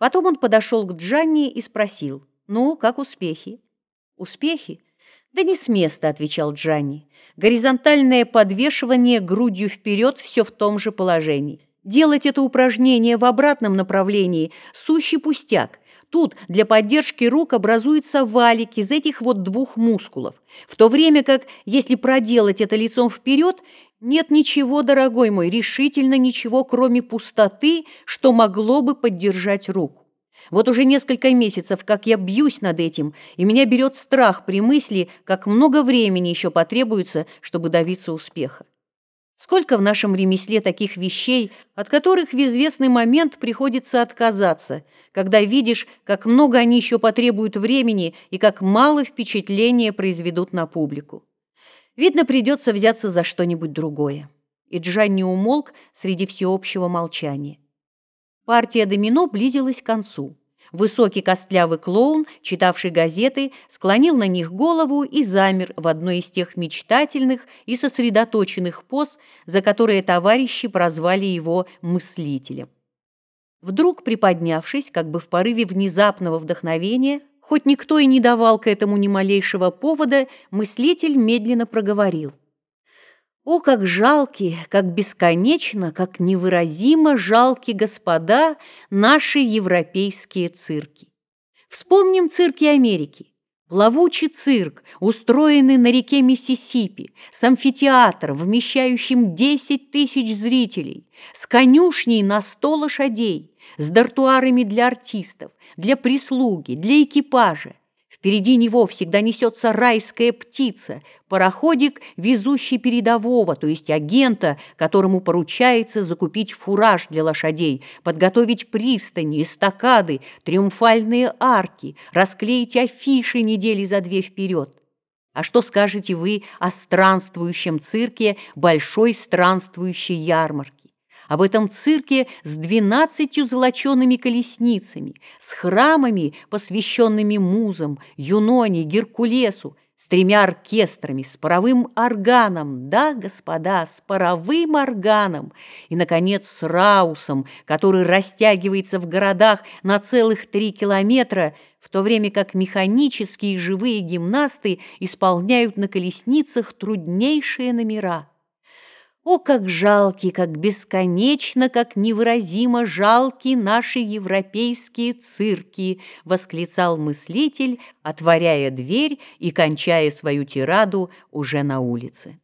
Потом он подошел к Джанни и спросил, «Ну, как успехи?» «Успехи?» «Да не с места», — отвечал Джанни. «Горизонтальное подвешивание грудью вперед все в том же положении. Делать это упражнение в обратном направлении – сущий пустяк. Тут для поддержки рук образуется валик из этих вот двух мускулов. В то время как, если проделать это лицом вперед, нет ничего, дорогой мой, решительно ничего, кроме пустоты, что могло бы поддержать руку. Вот уже несколько месяцев, как я бьюсь над этим, и меня берет страх при мысли, как много времени еще потребуется, чтобы добиться успеха. Сколько в нашем ремесле таких вещей, от которых в известный момент приходится отказаться, когда видишь, как много они еще потребуют времени и как мало впечатления произведут на публику. Видно, придется взяться за что-нибудь другое. И Джанни умолк среди всеобщего молчания. Партия домино близилась к концу. Высокий костлявый клоун, читавший газеты, склонил на них голову и замер в одной из тех мечтательных и сосредоточенных поз, за которые товарищи прозвали его «мыслителем». Вдруг приподнявшись, как бы в порыве внезапного вдохновения, хоть никто и не давал к этому ни малейшего повода, мыслитель медленно проговорил. О, как жалки, как бесконечно, как невыразимо жалки, господа, наши европейские цирки. Вспомним цирки Америки. Плавучий цирк, устроенный на реке Миссисипи, с амфитеатром, вмещающим 10 тысяч зрителей, с конюшней на 100 лошадей, с дартуарами для артистов, для прислуги, для экипажа, Впереди него всегда несется райская птица, пароходик, везущий передового, то есть агента, которому поручается закупить фураж для лошадей, подготовить пристани, эстакады, триумфальные арки, расклеить афиши недели за две вперед. А что скажете вы о странствующем цирке большой странствующей ярмарки? Об этом цирке с двенадцатью золочеными колесницами, с храмами, посвященными музам, Юноне, Геркулесу, с тремя оркестрами, с паровым органом, да, господа, с паровым органом, и, наконец, с раусом, который растягивается в городах на целых три километра, в то время как механические живые гимнасты исполняют на колесницах труднейшие номера. О, как жалки, как бесконечно, как невыразимо жалки наши европейские цирки, восклицал мыслитель, отворяя дверь и кончая свою тираду уже на улице.